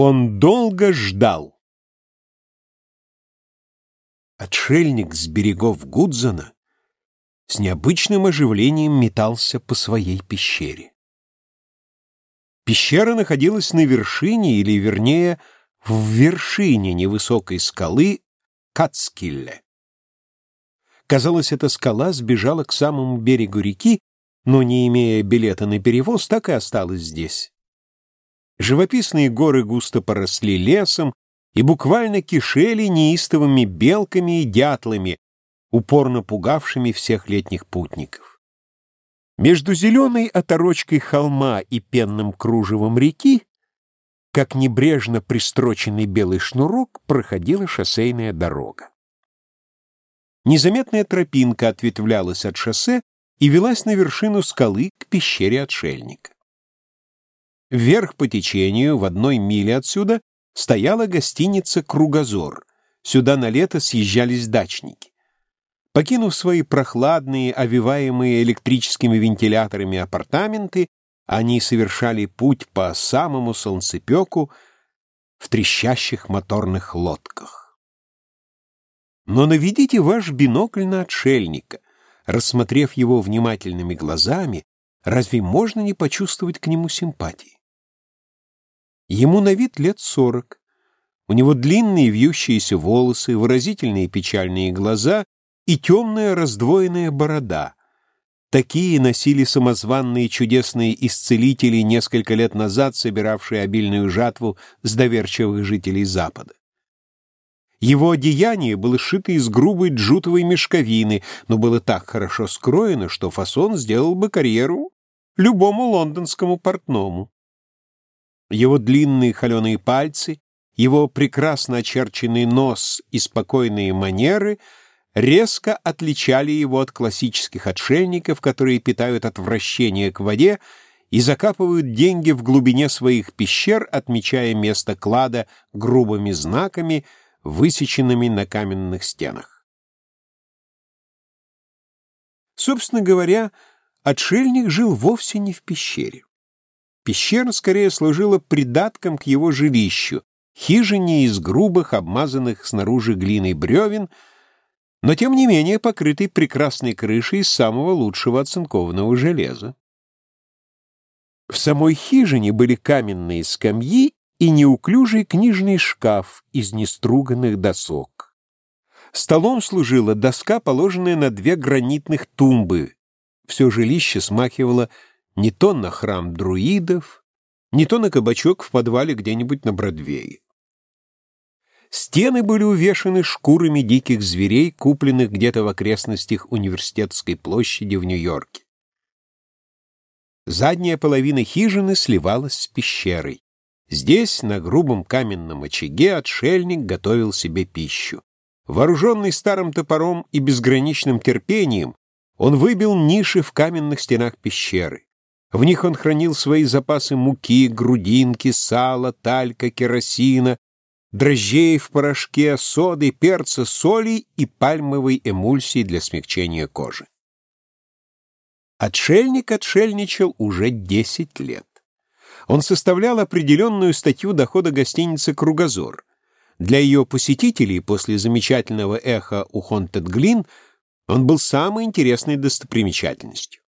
Он долго ждал. Отшельник с берегов Гудзона с необычным оживлением метался по своей пещере. Пещера находилась на вершине, или, вернее, в вершине невысокой скалы Кацкилле. Казалось, эта скала сбежала к самому берегу реки, но, не имея билета на перевоз, так и осталась здесь. Живописные горы густо поросли лесом и буквально кишели неистовыми белками и дятлами, упорно пугавшими всех летних путников. Между зеленой оторочкой холма и пенным кружевом реки, как небрежно пристроченный белый шнурок, проходила шоссейная дорога. Незаметная тропинка ответвлялась от шоссе и велась на вершину скалы к пещере отшельника. Вверх по течению, в одной миле отсюда, стояла гостиница «Кругозор». Сюда на лето съезжались дачники. Покинув свои прохладные, овиваемые электрическими вентиляторами апартаменты, они совершали путь по самому солнцепеку в трещащих моторных лодках. Но наведите ваш бинокль на отшельника. Рассмотрев его внимательными глазами, разве можно не почувствовать к нему симпатии? Ему на вид лет сорок. У него длинные вьющиеся волосы, выразительные печальные глаза и темная раздвоенная борода. Такие носили самозванные чудесные исцелители несколько лет назад, собиравшие обильную жатву с доверчивых жителей Запада. Его одеяние было сшито из грубой джутовой мешковины, но было так хорошо скроено, что фасон сделал бы карьеру любому лондонскому портному. Его длинные холеные пальцы, его прекрасно очерченный нос и спокойные манеры резко отличали его от классических отшельников, которые питают отвращение к воде и закапывают деньги в глубине своих пещер, отмечая место клада грубыми знаками, высеченными на каменных стенах. Собственно говоря, отшельник жил вовсе не в пещере. Пещера скорее служила придатком к его жилищу, хижине из грубых, обмазанных снаружи глиной бревен, но тем не менее покрытой прекрасной крышей из самого лучшего оцинкованного железа. В самой хижине были каменные скамьи и неуклюжий книжный шкаф из неструганных досок. Столом служила доска, положенная на две гранитных тумбы. Все жилище смахивало не то на храм друидов, не то на кабачок в подвале где-нибудь на Бродвее. Стены были увешаны шкурами диких зверей, купленных где-то в окрестностях университетской площади в Нью-Йорке. Задняя половина хижины сливалась с пещерой. Здесь, на грубом каменном очаге, отшельник готовил себе пищу. Вооруженный старым топором и безграничным терпением, он выбил ниши в каменных стенах пещеры. В них он хранил свои запасы муки, грудинки, сала, талька, керосина, дрожжей в порошке, соды, перца, соли и пальмовой эмульсии для смягчения кожи. Отшельник отшельничал уже 10 лет. Он составлял определенную статью дохода гостиницы «Кругозор». Для ее посетителей после замечательного эха у Хонтед-Глин он был самой интересной достопримечательностью.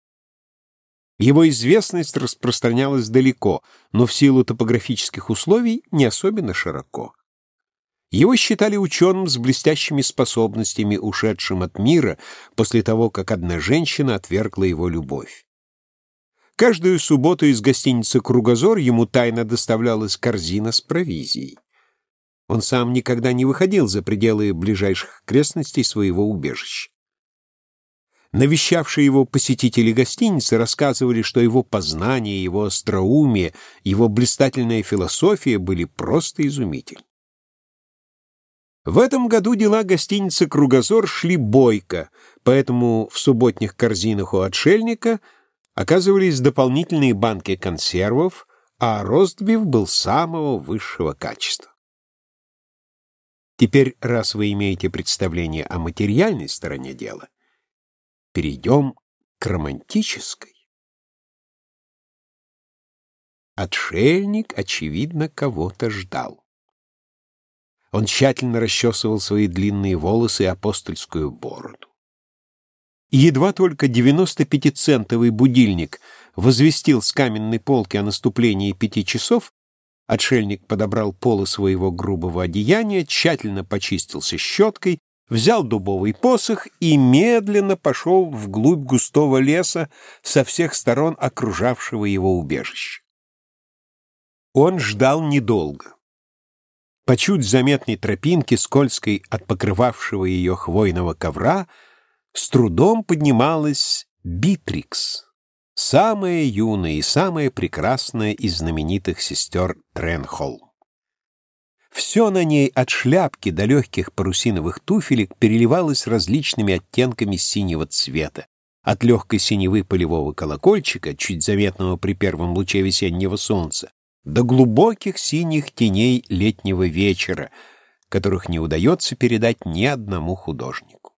Его известность распространялась далеко, но в силу топографических условий не особенно широко. Его считали ученым с блестящими способностями, ушедшим от мира после того, как одна женщина отвергла его любовь. Каждую субботу из гостиницы «Кругозор» ему тайно доставлялась корзина с провизией. Он сам никогда не выходил за пределы ближайших окрестностей своего убежища. Навещавшие его посетители гостиницы рассказывали, что его познания, его остроумие, его блистательная философия были просто изумительны. В этом году дела гостиницы «Кругозор» шли бойко, поэтому в субботних корзинах у отшельника оказывались дополнительные банки консервов, а ростбиф был самого высшего качества. Теперь, раз вы имеете представление о материальной стороне дела, перейдем к романтической. Отшельник, очевидно, кого-то ждал. Он тщательно расчесывал свои длинные волосы и апостольскую бороду. И едва только 95-центовый будильник возвестил с каменной полки о наступлении пяти часов, отшельник подобрал полы своего грубого одеяния, тщательно почистился щеткой, взял дубовый посох и медленно пошел вглубь густого леса со всех сторон окружавшего его убежище. Он ждал недолго. По чуть заметной тропинке, скользкой от покрывавшего ее хвойного ковра, с трудом поднималась Битрикс, самая юная и самая прекрасная из знаменитых сестер Тренхолм. Все на ней от шляпки до легких парусиновых туфелек переливалось различными оттенками синего цвета. От легкой синевы полевого колокольчика, чуть заметного при первом луче весеннего солнца, до глубоких синих теней летнего вечера, которых не удается передать ни одному художнику.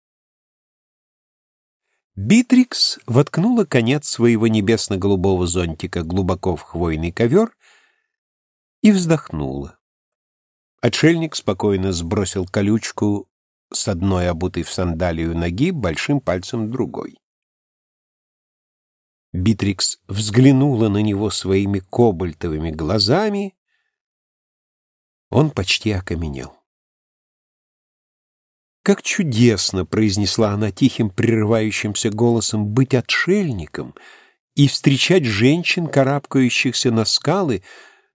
Битрикс воткнула конец своего небесно-голубого зонтика глубоко в хвойный ковер и вздохнула. Отшельник спокойно сбросил колючку с одной обутой в сандалию ноги большим пальцем другой. Битрикс взглянула на него своими кобальтовыми глазами. Он почти окаменел. «Как чудесно!» — произнесла она тихим, прерывающимся голосом — «быть отшельником и встречать женщин, карабкающихся на скалы,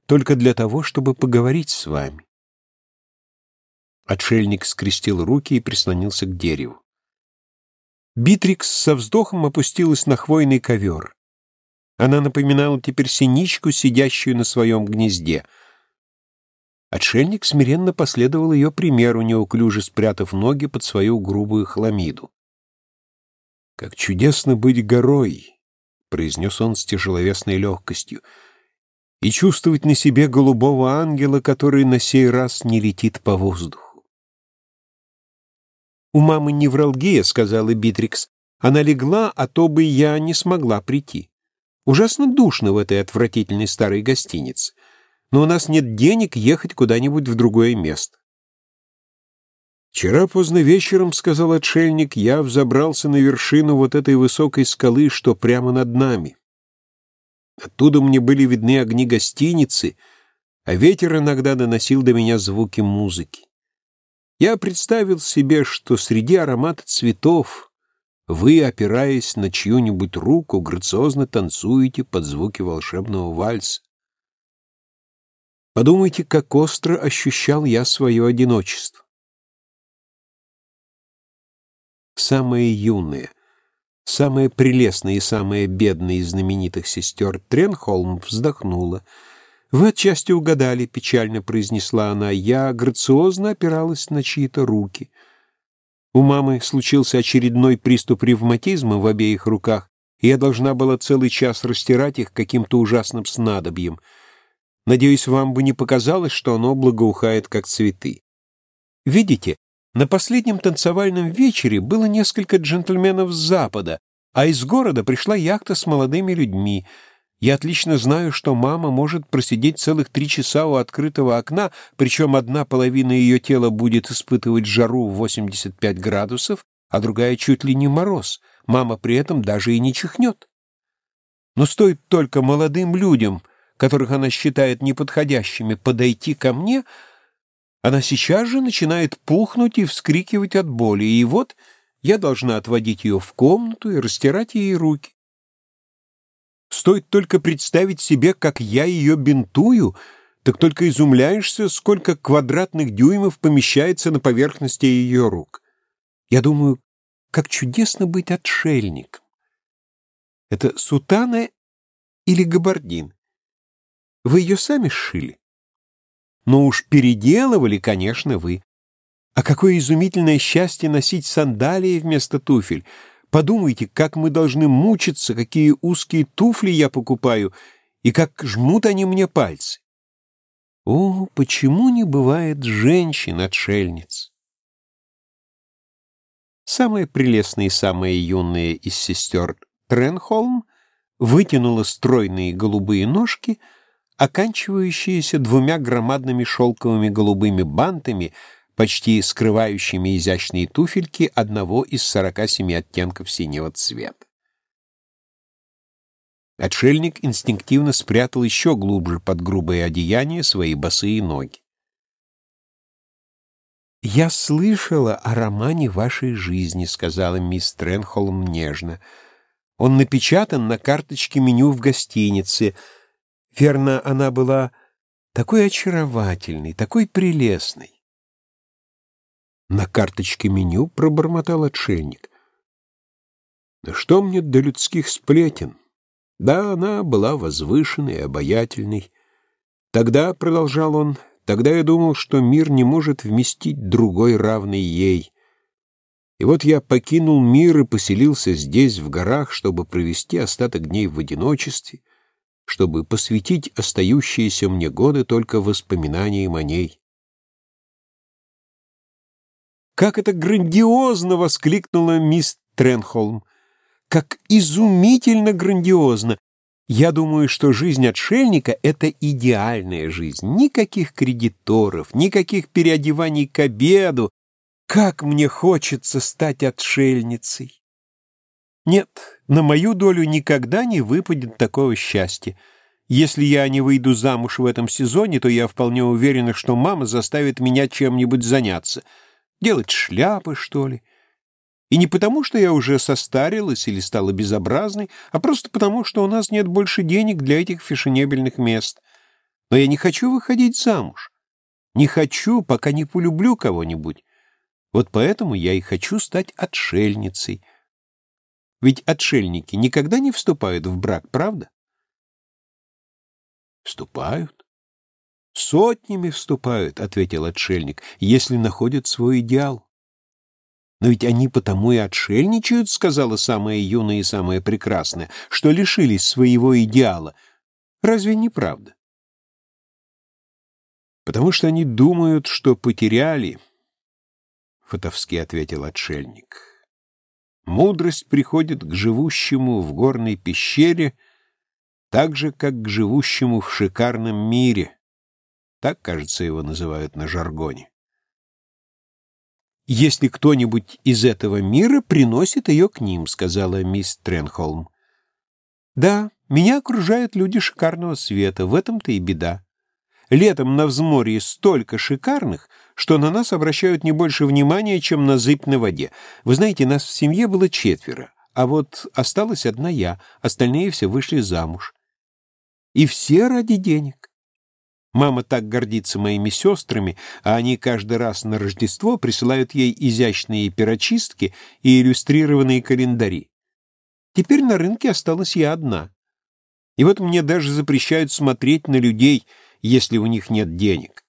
только для того, чтобы поговорить с вами». Отшельник скрестил руки и прислонился к дереву. Битрикс со вздохом опустилась на хвойный ковер. Она напоминала теперь синичку, сидящую на своем гнезде. Отшельник смиренно последовал ее примеру, неуклюже спрятав ноги под свою грубую хламиду. «Как чудесно быть горой!» — произнес он с тяжеловесной легкостью, — «и чувствовать на себе голубого ангела, который на сей раз не летит по воздуху. «У мамы невралгия», — сказала Битрикс. «Она легла, а то бы я не смогла прийти. Ужасно душно в этой отвратительной старой гостинице. Но у нас нет денег ехать куда-нибудь в другое место». «Вчера поздно вечером, — сказал отшельник, — я взобрался на вершину вот этой высокой скалы, что прямо над нами. Оттуда мне были видны огни гостиницы, а ветер иногда доносил до меня звуки музыки. Я представил себе, что среди аромата цветов вы, опираясь на чью-нибудь руку, грациозно танцуете под звуки волшебного вальса. Подумайте, как остро ощущал я свое одиночество. Самая юная, самая прелестная и самая бедная из знаменитых сестер Тренхолм вздохнула — «Вы отчасти угадали», — печально произнесла она. «Я грациозно опиралась на чьи-то руки». У мамы случился очередной приступ ревматизма в обеих руках, и я должна была целый час растирать их каким-то ужасным снадобьем. Надеюсь, вам бы не показалось, что оно благоухает, как цветы. Видите, на последнем танцевальном вечере было несколько джентльменов с запада, а из города пришла яхта с молодыми людьми — я отлично знаю, что мама может просидеть целых три часа у открытого окна, причем одна половина ее тела будет испытывать жару в 85 градусов, а другая чуть ли не мороз. Мама при этом даже и не чихнет. Но стоит только молодым людям, которых она считает неподходящими, подойти ко мне, она сейчас же начинает пухнуть и вскрикивать от боли, и вот я должна отводить ее в комнату и растирать ей руки. Стоит только представить себе, как я ее бинтую, так только изумляешься, сколько квадратных дюймов помещается на поверхности ее рук. Я думаю, как чудесно быть отшельником. Это сутана или габардин? Вы ее сами сшили? Ну уж переделывали, конечно, вы. А какое изумительное счастье носить сандалии вместо туфель — Подумайте, как мы должны мучиться, какие узкие туфли я покупаю, и как жмут они мне пальцы. О, почему не бывает женщин-отшельниц? Самая прелестная и самая юная из сестер Тренхолм вытянула стройные голубые ножки, оканчивающаяся двумя громадными шелковыми голубыми бантами, почти скрывающими изящные туфельки одного из сорока семи оттенков синего цвета. Отшельник инстинктивно спрятал еще глубже под грубое одеяние свои босые ноги. «Я слышала о романе вашей жизни», — сказала мисс Тренхолм нежно. «Он напечатан на карточке меню в гостинице. Верно, она была такой очаровательной, такой прелестной». «На карточке меню?» — пробормотал отшельник. «Да что мне до людских сплетен?» Да, она была возвышенной, обаятельной. Тогда, — продолжал он, — тогда я думал, что мир не может вместить другой, равный ей. И вот я покинул мир и поселился здесь, в горах, чтобы провести остаток дней в одиночестве, чтобы посвятить остающиеся мне годы только воспоминаниям о ней. «Как это грандиозно!» — воскликнула мисс Тренхолм как изумительно грандиозно. Я думаю, что жизнь отшельника — это идеальная жизнь. Никаких кредиторов, никаких переодеваний к обеду. Как мне хочется стать отшельницей! Нет, на мою долю никогда не выпадет такого счастья. Если я не выйду замуж в этом сезоне, то я вполне уверена, что мама заставит меня чем-нибудь заняться. Делать шляпы, что ли? И не потому, что я уже состарилась или стала безобразной, а просто потому, что у нас нет больше денег для этих фешенебельных мест. Но я не хочу выходить замуж. Не хочу, пока не полюблю кого-нибудь. Вот поэтому я и хочу стать отшельницей. Ведь отшельники никогда не вступают в брак, правда? Вступают. Сотнями вступают, — ответил отшельник, — если находят свой идеал. «Но ведь они потому и отшельничают, — сказала самая юная и самая прекрасная, — что лишились своего идеала. Разве не правда?» «Потому что они думают, что потеряли», — фатовски ответил отшельник. «Мудрость приходит к живущему в горной пещере так же, как к живущему в шикарном мире. Так, кажется, его называют на жаргоне если кто-нибудь из этого мира приносит ее к ним», — сказала мисс Тренхолм. «Да, меня окружают люди шикарного света, в этом-то и беда. Летом на взморье столько шикарных, что на нас обращают не больше внимания, чем на зыбь на воде. Вы знаете, нас в семье было четверо, а вот осталась одна я, остальные все вышли замуж. И все ради денег. Мама так гордится моими сестрами, а они каждый раз на Рождество присылают ей изящные перочистки и иллюстрированные календари. Теперь на рынке осталась я одна. И вот мне даже запрещают смотреть на людей, если у них нет денег.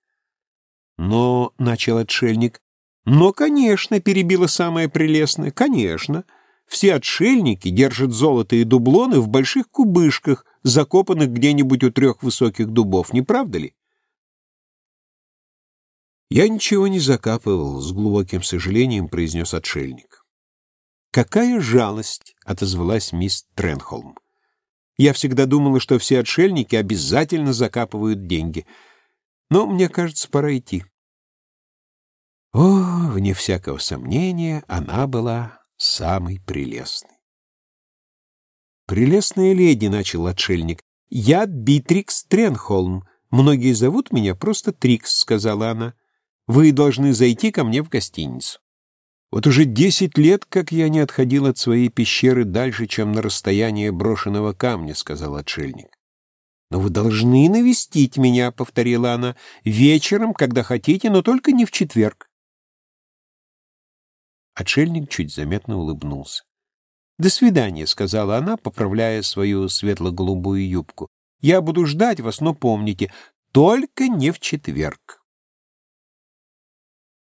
Но, — начал отшельник, — но, конечно, — перебила самое прелестное, — конечно. Все отшельники держат золото и дублоны в больших кубышках, закопанных где-нибудь у трех высоких дубов, не правда ли? «Я ничего не закапывал», — с глубоким сожалением произнес отшельник. «Какая жалость!» — отозвалась мисс Тренхолм. «Я всегда думала, что все отшельники обязательно закапывают деньги. Но, мне кажется, пора идти». О, вне всякого сомнения, она была самой прелестной. «Прелестная леди», — начал отшельник, — «я Битрикс Тренхолм. Многие зовут меня просто Трикс», — сказала она. Вы должны зайти ко мне в гостиницу. Вот уже десять лет, как я не отходил от своей пещеры дальше, чем на расстояние брошенного камня, — сказал отшельник. «Но вы должны навестить меня», — повторила она, — «вечером, когда хотите, но только не в четверг». Отшельник чуть заметно улыбнулся. «До свидания», — сказала она, поправляя свою светло-голубую юбку. «Я буду ждать вас, но помните, только не в четверг».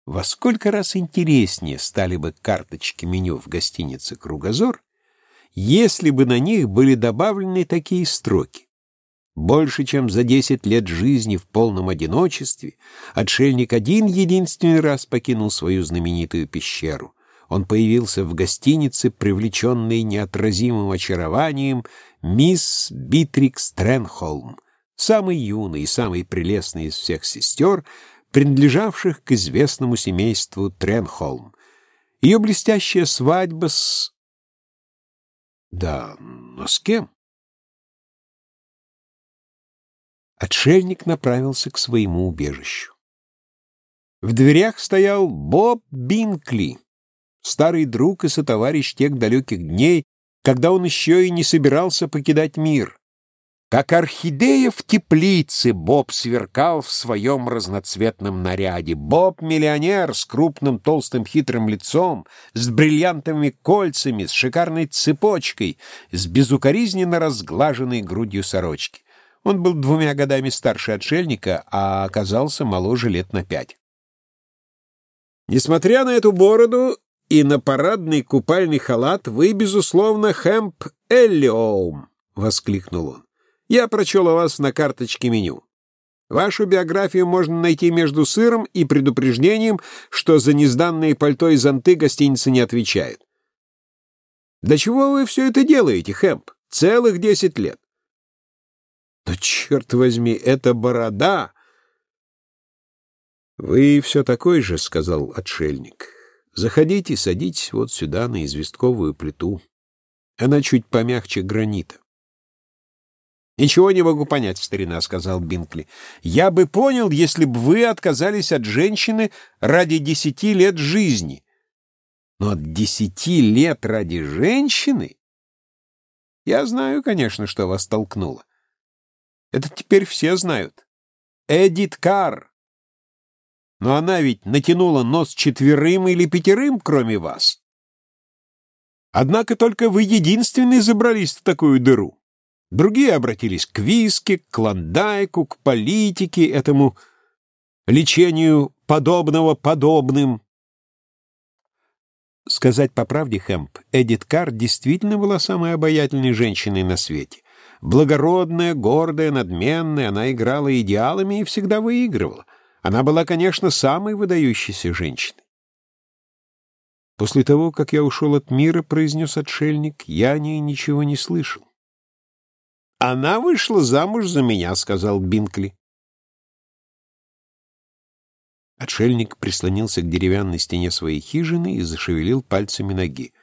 Во сколько раз интереснее стали бы карточки меню в гостинице «Кругозор», если бы на них были добавлены такие строки. Больше, чем за десять лет жизни в полном одиночестве, отшельник один единственный раз покинул свою знаменитую пещеру. Он появился в гостинице, привлеченный неотразимым очарованием мисс Битрикс Тренхолм, самый юный и самый прелестный из всех сестер, принадлежавших к известному семейству Тренхолм. Ее блестящая свадьба с... Да, но с кем? Отшельник направился к своему убежищу. В дверях стоял Боб Бинкли, старый друг и сотоварищ тех далеких дней, когда он еще и не собирался покидать мир. Как орхидея в теплице Боб сверкал в своем разноцветном наряде. Боб — миллионер с крупным толстым хитрым лицом, с бриллиантовыми кольцами, с шикарной цепочкой, с безукоризненно разглаженной грудью сорочки. Он был двумя годами старше отшельника, а оказался моложе лет на пять. Несмотря на эту бороду и на парадный купальный халат, вы, безусловно, Хэмп Эллиоум, — воскликнул он. Я прочел о вас на карточке меню. Вашу биографию можно найти между сыром и предупреждением, что за незданные пальто и зонты гостиница не отвечает. Для чего вы все это делаете, Хэмп? Целых десять лет. Да черт возьми, это борода! Вы все такой же, — сказал отшельник. Заходите, садитесь вот сюда, на известковую плиту. Она чуть помягче гранита. «Ничего не могу понять, старина», — сказал Бинкли. «Я бы понял, если бы вы отказались от женщины ради десяти лет жизни. Но от десяти лет ради женщины? Я знаю, конечно, что вас толкнуло. Это теперь все знают. Эдит Карр. Но она ведь натянула нос четверым или пятерым, кроме вас. Однако только вы единственные забрались в такую дыру. Другие обратились к виске, к клондайку, к политике, этому лечению подобного подобным. Сказать по правде, Хэмп, Эдит Карр действительно была самой обаятельной женщиной на свете. Благородная, гордая, надменная, она играла идеалами и всегда выигрывала. Она была, конечно, самой выдающейся женщиной. После того, как я ушел от мира, произнес отшельник, я о ней ничего не слышал. «Она вышла замуж за меня», — сказал Бинкли. Отшельник прислонился к деревянной стене своей хижины и зашевелил пальцами ноги.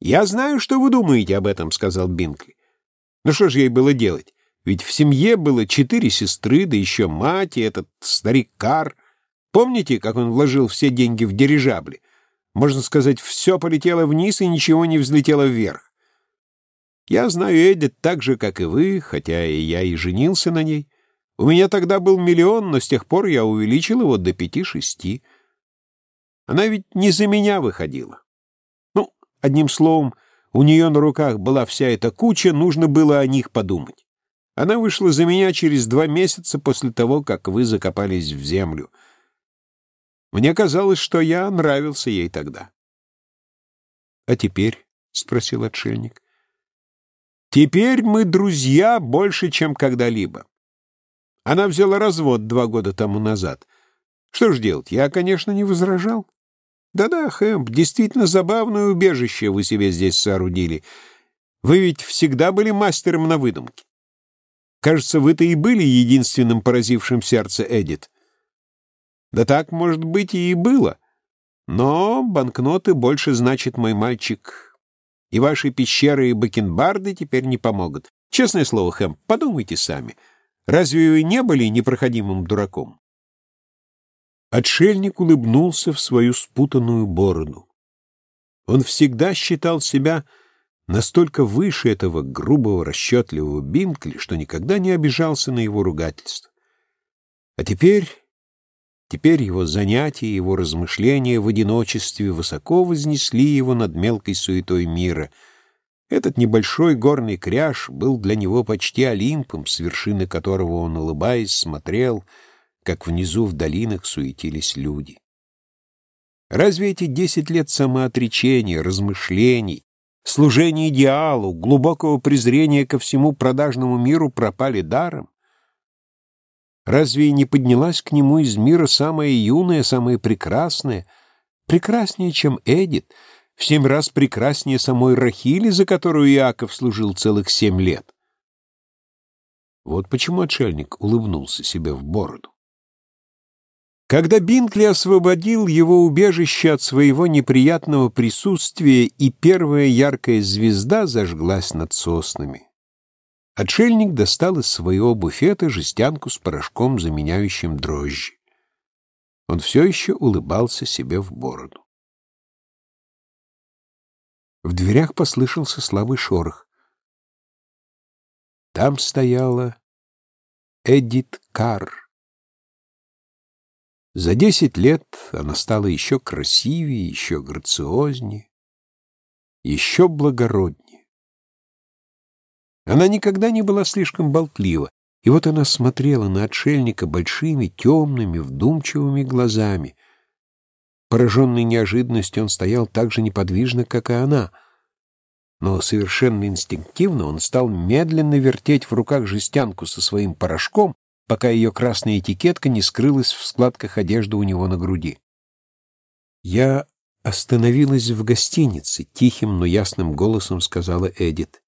«Я знаю, что вы думаете об этом», — сказал Бинкли. Ну что же ей было делать? Ведь в семье было четыре сестры, да еще мать и этот старик Кар. Помните, как он вложил все деньги в дирижабли? Можно сказать, все полетело вниз и ничего не взлетело вверх. Я знаю Эдит так же, как и вы, хотя и я и женился на ней. У меня тогда был миллион, но с тех пор я увеличил его до пяти-шести. Она ведь не за меня выходила. Ну, одним словом, у нее на руках была вся эта куча, нужно было о них подумать. Она вышла за меня через два месяца после того, как вы закопались в землю. Мне казалось, что я нравился ей тогда. — А теперь? — спросил отшельник. — Теперь мы друзья больше, чем когда-либо. Она взяла развод два года тому назад. Что ж делать, я, конечно, не возражал. Да-да, Хэмп, действительно забавное убежище вы себе здесь соорудили. Вы ведь всегда были мастером на выдумке. Кажется, вы-то и были единственным поразившим сердце Эдит. Да так, может быть, и было. Но банкноты больше значит мой мальчик. И ваши пещеры и бакенбарды теперь не помогут. Честное слово, Хэм, подумайте сами. Разве вы не были непроходимым дураком? Отшельник улыбнулся в свою спутанную бороду. Он всегда считал себя настолько выше этого грубого, расчетливого Бинкли, что никогда не обижался на его ругательство. А теперь... Теперь его занятия, его размышления в одиночестве высоко вознесли его над мелкой суетой мира. Этот небольшой горный кряж был для него почти Олимпом, с вершины которого он, улыбаясь, смотрел — как внизу в долинах суетились люди. Разве эти десять лет самоотречения, размышлений, служения идеалу, глубокого презрения ко всему продажному миру пропали даром? Разве не поднялась к нему из мира самая юная, самая прекрасная, прекраснее, чем Эдит, в семь раз прекраснее самой Рахили, за которую Иаков служил целых семь лет? Вот почему отшельник улыбнулся себе в бороду. Когда Бинкли освободил его убежище от своего неприятного присутствия, и первая яркая звезда зажглась над соснами, отшельник достал из своего буфета жестянку с порошком, заменяющим дрожжи. Он все еще улыбался себе в бороду. В дверях послышался слабый шорох. Там стояла Эдит Карр. За десять лет она стала еще красивее, еще грациознее, еще благороднее. Она никогда не была слишком болтлива, и вот она смотрела на отшельника большими, темными, вдумчивыми глазами. Пораженный неожиданностью, он стоял так же неподвижно, как и она. Но совершенно инстинктивно он стал медленно вертеть в руках жестянку со своим порошком, пока ее красная этикетка не скрылась в складках одежды у него на груди. «Я остановилась в гостинице», — тихим, но ясным голосом сказала Эдит.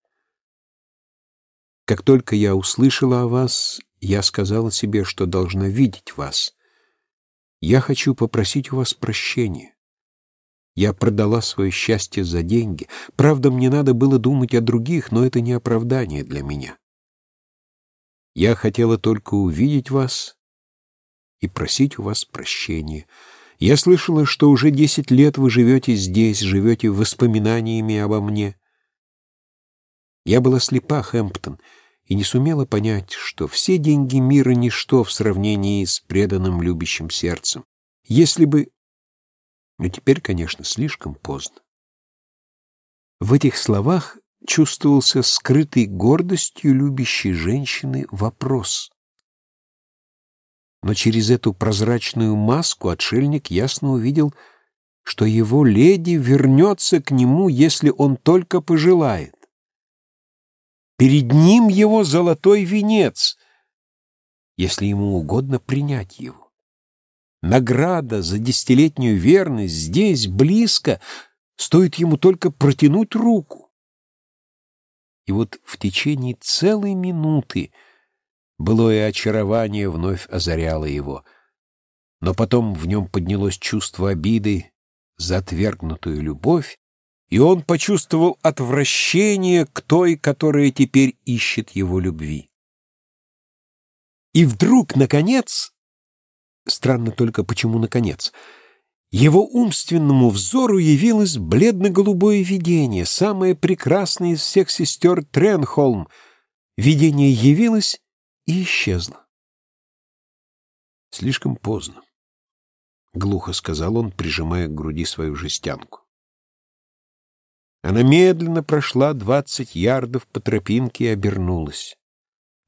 «Как только я услышала о вас, я сказала себе, что должна видеть вас. Я хочу попросить у вас прощения. Я продала свое счастье за деньги. Правда, мне надо было думать о других, но это не оправдание для меня. Я хотела только увидеть вас и просить у вас прощения. Я слышала, что уже десять лет вы живете здесь, живете воспоминаниями обо мне. Я была слепа, Хэмптон, и не сумела понять, что все деньги мира — ничто в сравнении с преданным любящим сердцем. Если бы... Но теперь, конечно, слишком поздно. В этих словах чувствовался скрытый гордостью любящей женщины вопрос. Но через эту прозрачную маску отшельник ясно увидел, что его леди вернется к нему, если он только пожелает. Перед ним его золотой венец, если ему угодно принять его. Награда за десятилетнюю верность здесь, близко, стоит ему только протянуть руку. И вот в течение целой минуты былое очарование вновь озаряло его. Но потом в нем поднялось чувство обиды за отвергнутую любовь, и он почувствовал отвращение к той, которая теперь ищет его любви. И вдруг, наконец, странно только почему наконец, — его умственному взору явилось бледно-голубое видение, самое прекрасное из всех сестер Тренхолм. Видение явилось и исчезло. «Слишком поздно», — глухо сказал он, прижимая к груди свою жестянку. Она медленно прошла двадцать ярдов по тропинке и обернулась.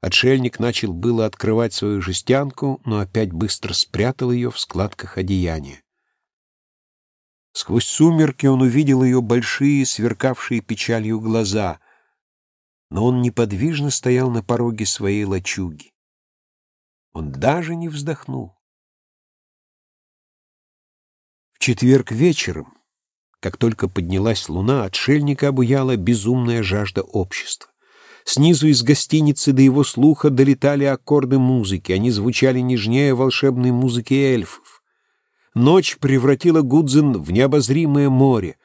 Отшельник начал было открывать свою жестянку, но опять быстро спрятал ее в складках одеяния. Сквозь сумерки он увидел ее большие, сверкавшие печалью глаза, но он неподвижно стоял на пороге своей лачуги. Он даже не вздохнул. В четверг вечером, как только поднялась луна, отшельника обуяла безумная жажда общества. Снизу из гостиницы до его слуха долетали аккорды музыки, они звучали нежнее волшебной музыки эльфов. Ночь превратила Гудзен в необозримое море.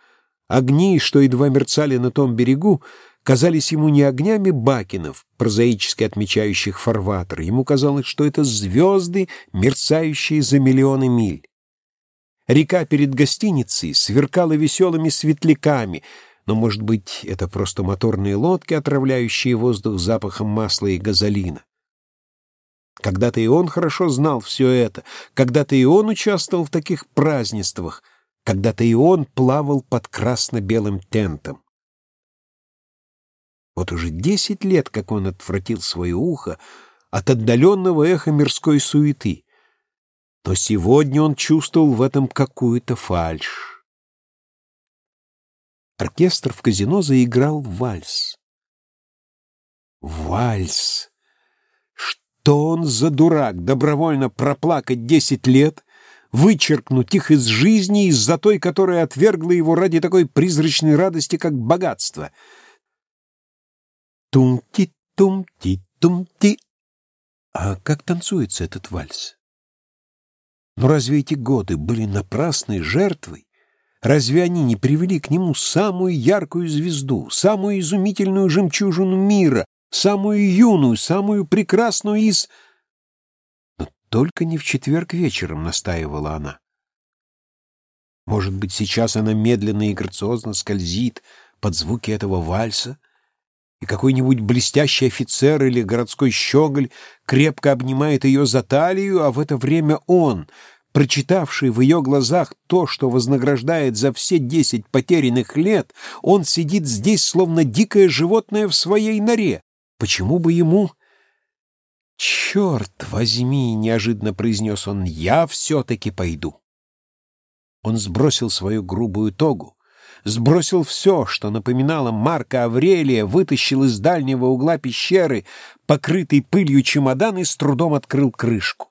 Огни, что едва мерцали на том берегу, казались ему не огнями бакенов, прозаически отмечающих фарватер. Ему казалось, что это звезды, мерцающие за миллионы миль. Река перед гостиницей сверкала веселыми светляками, но, может быть, это просто моторные лодки, отравляющие воздух запахом масла и газолина. Когда-то и он хорошо знал все это, когда-то и он участвовал в таких празднествах, когда-то и он плавал под красно-белым тентом. Вот уже десять лет, как он отвратил свое ухо от отдаленного эха мирской суеты. Но сегодня он чувствовал в этом какую-то фальшь. Оркестр в казино заиграл вальс. Вальс! Что он за дурак добровольно проплакать десять лет, вычеркнуть их из жизни из-за той, которая отвергла его ради такой призрачной радости, как богатство? Тум-ти-тум-ти-тум-ти. А как танцуется этот вальс? Но разве эти годы были напрасной жертвой? Разве они не привели к нему самую яркую звезду, самую изумительную жемчужину мира, самую юную, самую прекрасную из... Но только не в четверг вечером, настаивала она. Может быть, сейчас она медленно и грациозно скользит под звуки этого вальса, и какой-нибудь блестящий офицер или городской щеголь крепко обнимает ее за талию, а в это время он, прочитавший в ее глазах то, что вознаграждает за все десять потерянных лет, он сидит здесь, словно дикое животное в своей норе. Почему бы ему... «Черт возьми!» — неожиданно произнес он. «Я все-таки пойду». Он сбросил свою грубую тогу, сбросил все, что напоминало Марка Аврелия, вытащил из дальнего угла пещеры покрытый пылью чемодан и с трудом открыл крышку.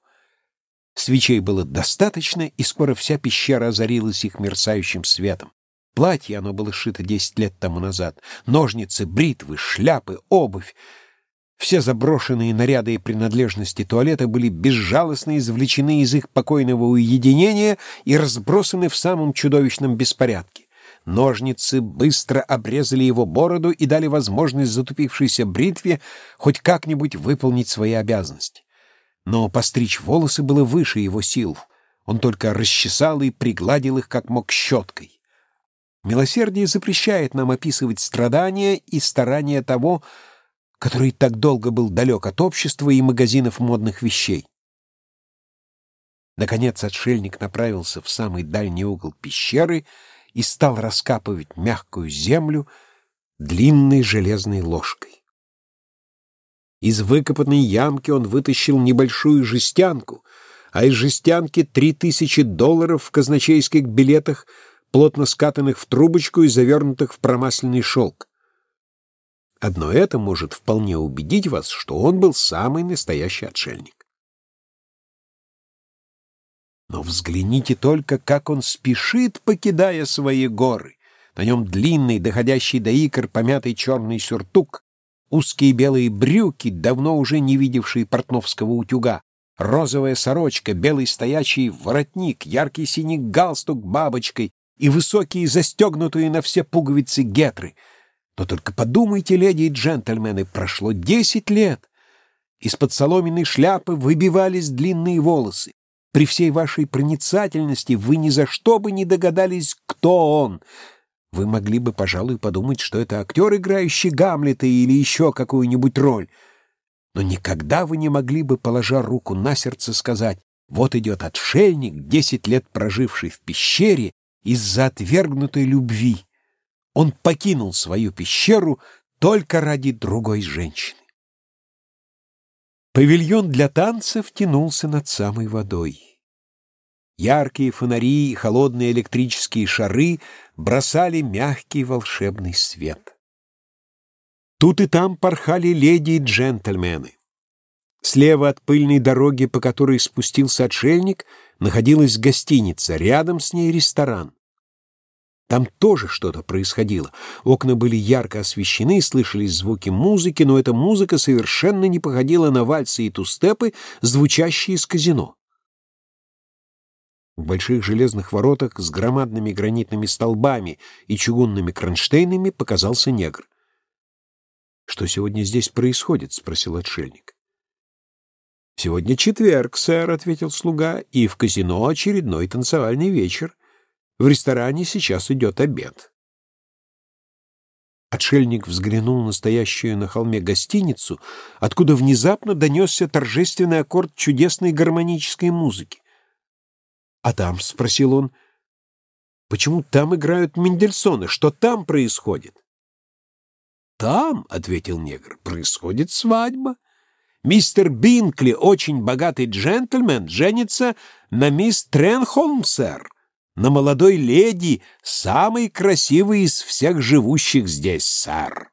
Свечей было достаточно, и скоро вся пещера озарилась их мерцающим светом. Платье оно было сшито десять лет тому назад. Ножницы, бритвы, шляпы, обувь. Все заброшенные наряды и принадлежности туалета были безжалостно извлечены из их покойного уединения и разбросаны в самом чудовищном беспорядке. Ножницы быстро обрезали его бороду и дали возможность затупившейся бритве хоть как-нибудь выполнить свои обязанности. Но постричь волосы было выше его сил. Он только расчесал и пригладил их как мог щеткой. Милосердие запрещает нам описывать страдания и старания того, который так долго был далек от общества и магазинов модных вещей. Наконец отшельник направился в самый дальний угол пещеры — и стал раскапывать мягкую землю длинной железной ложкой. Из выкопанной ямки он вытащил небольшую жестянку, а из жестянки три тысячи долларов в казначейских билетах, плотно скатанных в трубочку и завернутых в промасленный шелк. Одно это может вполне убедить вас, что он был самый настоящий отшельник. Но взгляните только, как он спешит, покидая свои горы. На нем длинный, доходящий до икр, помятый черный сюртук, узкие белые брюки, давно уже не видевшие портновского утюга, розовая сорочка, белый стоячий воротник, яркий синий галстук бабочкой и высокие застегнутые на все пуговицы гетры. Но только подумайте, леди и джентльмены, прошло десять лет. Из-под соломенной шляпы выбивались длинные волосы. При всей вашей проницательности вы ни за что бы не догадались, кто он. Вы могли бы, пожалуй, подумать, что это актер, играющий Гамлета или еще какую-нибудь роль. Но никогда вы не могли бы, положа руку на сердце, сказать, вот идет отшельник, десять лет проживший в пещере из-за отвергнутой любви. Он покинул свою пещеру только ради другой женщины. Павильон для танцев тянулся над самой водой. Яркие фонари и холодные электрические шары бросали мягкий волшебный свет. Тут и там порхали леди и джентльмены. Слева от пыльной дороги, по которой спустился отшельник, находилась гостиница, рядом с ней ресторан. Там тоже что-то происходило. Окна были ярко освещены, слышались звуки музыки, но эта музыка совершенно не походила на вальсы и тустепы, звучащие из казино. В больших железных воротах с громадными гранитными столбами и чугунными кронштейнами показался негр. «Что сегодня здесь происходит?» — спросил отшельник. «Сегодня четверг, сэр», — ответил слуга, — «и в казино очередной танцевальный вечер. В ресторане сейчас идет обед». Отшельник взглянул на стоящую на холме гостиницу, откуда внезапно донесся торжественный аккорд чудесной гармонической музыки. «А там?» — спросил он. «Почему там играют Мендельсоны? Что там происходит?» «Там», — ответил негр, — «происходит свадьба. Мистер Бинкли, очень богатый джентльмен, женится на мисс Тренхолм, сэр, на молодой леди, самой красивой из всех живущих здесь, сэр».